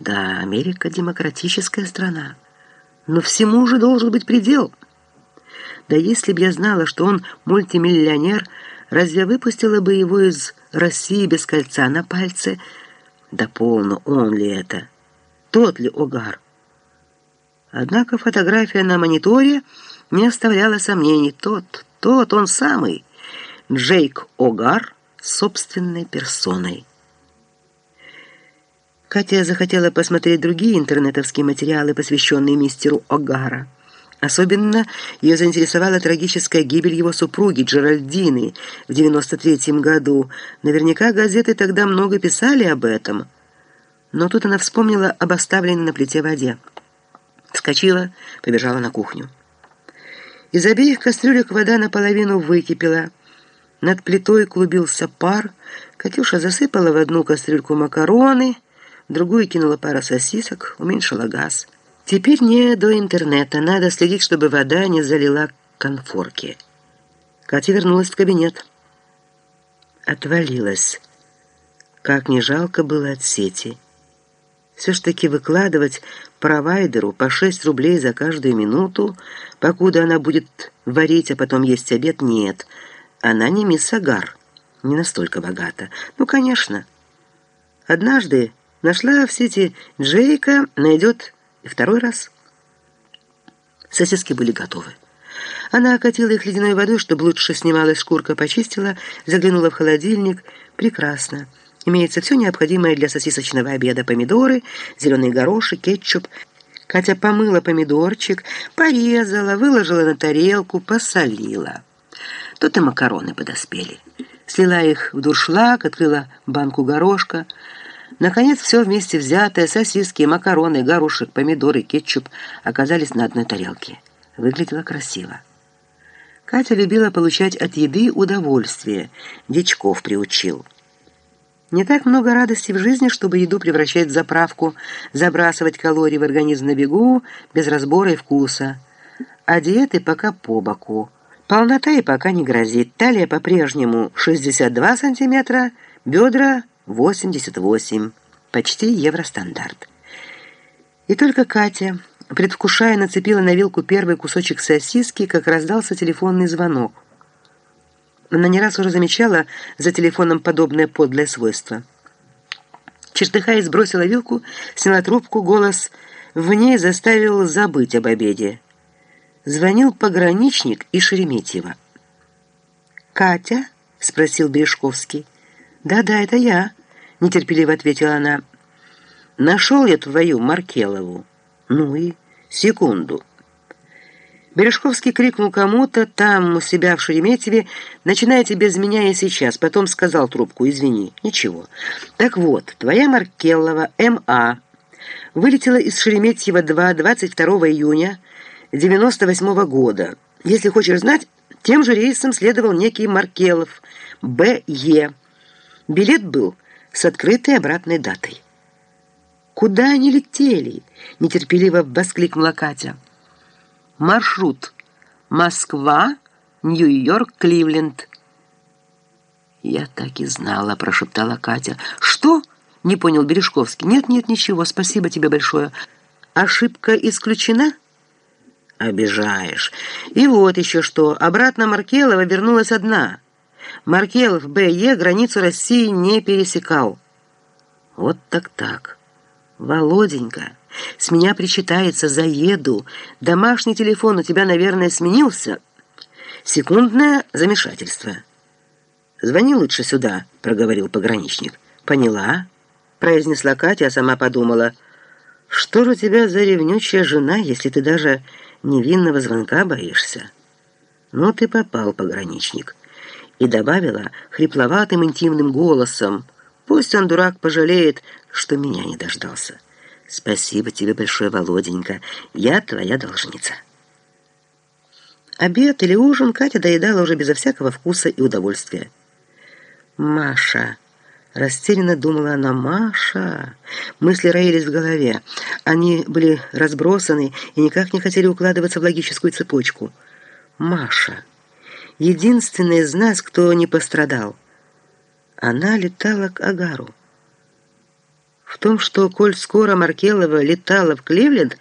Да, Америка демократическая страна, но всему же должен быть предел. Да если б я знала, что он мультимиллионер, разве выпустила бы его из России без кольца на пальце? Да полно, он ли это? Тот ли Огар? Однако фотография на мониторе не оставляла сомнений. Тот, тот, он самый, Джейк Огар, собственной персоной. Катя захотела посмотреть другие интернетовские материалы, посвященные мистеру Огара. Особенно ее заинтересовала трагическая гибель его супруги Джеральдины в 93 году. Наверняка газеты тогда много писали об этом. Но тут она вспомнила об оставленной на плите воде. Вскочила, побежала на кухню. Из обеих кастрюлек вода наполовину выкипела. Над плитой клубился пар. Катюша засыпала в одну кастрюльку макароны — другую кинула пару сосисок, уменьшила газ. Теперь не до интернета, надо следить, чтобы вода не залила конфорки. Катя вернулась в кабинет. Отвалилась. Как не жалко было от сети. Все ж таки выкладывать провайдеру по 6 рублей за каждую минуту, покуда она будет варить, а потом есть обед, нет. Она не мисс Агар, не настолько богата. Ну, конечно. Однажды Нашла в сети Джейка, найдет и второй раз. Сосиски были готовы. Она окатила их ледяной водой, чтобы лучше снималась шкурка, почистила, заглянула в холодильник. Прекрасно. Имеется все необходимое для сосисочного обеда. Помидоры, зеленый горошек, кетчуп. Катя помыла помидорчик, порезала, выложила на тарелку, посолила. Тут и макароны подоспели. Слила их в дуршлаг, открыла банку горошка, Наконец, все вместе взятое, сосиски, макароны, горошек, помидоры, кетчуп оказались на одной тарелке. Выглядело красиво. Катя любила получать от еды удовольствие. Дичков приучил. Не так много радости в жизни, чтобы еду превращать в заправку, забрасывать калории в организм на бегу, без разбора и вкуса. А диеты пока по боку. Полнота и пока не грозит. Талия по-прежнему 62 сантиметра, бедра 88, почти евростандарт. И только Катя, предвкушая, нацепила на вилку первый кусочек сосиски, как раздался телефонный звонок. Она не раз уже замечала за телефоном подобное подлое свойство. Чертыхаясь, сбросила вилку, сняла трубку, голос в ней заставил забыть об обеде. Звонил пограничник и Шереметьево. «Катя?» — спросил Бережковский. «Да-да, это я», — нетерпеливо ответила она. «Нашел я твою Маркелову». «Ну и? Секунду». Бережковский крикнул кому-то там, у себя в Шереметьеве, «Начинайте без меня и сейчас». Потом сказал трубку, «Извини». «Ничего». «Так вот, твоя Маркелова, М.А., вылетела из Шереметьева-2 22 июня 98 -го года. Если хочешь знать, тем же рейсом следовал некий Маркелов, Б.Е., Билет был с открытой обратной датой. «Куда они летели?» — нетерпеливо воскликнула Катя. «Маршрут. Москва, Нью-Йорк, Кливленд». «Я так и знала», — прошептала Катя. «Что?» — не понял Бережковский. «Нет, нет, ничего, спасибо тебе большое. Ошибка исключена?» «Обижаешь. И вот еще что. Обратно Маркелова вернулась одна». Маркелов Б.Е. границу России не пересекал. Вот так-так. Володенька, с меня причитается, заеду. Домашний телефон у тебя, наверное, сменился. Секундное замешательство. «Звони лучше сюда», — проговорил пограничник. «Поняла», — произнесла Катя, а сама подумала. «Что же у тебя за ревнючая жена, если ты даже невинного звонка боишься?» «Ну ты попал, пограничник» и добавила хрипловатым интимным голосом, «Пусть он, дурак, пожалеет, что меня не дождался. Спасибо тебе большое, Володенька, я твоя должница». Обед или ужин Катя доедала уже безо всякого вкуса и удовольствия. «Маша!» Растерянно думала она, «Маша!» Мысли роились в голове. Они были разбросаны и никак не хотели укладываться в логическую цепочку. «Маша!» Единственная из нас, кто не пострадал. Она летала к Агару. В том, что, коль скоро Маркелова летала в Кливленд,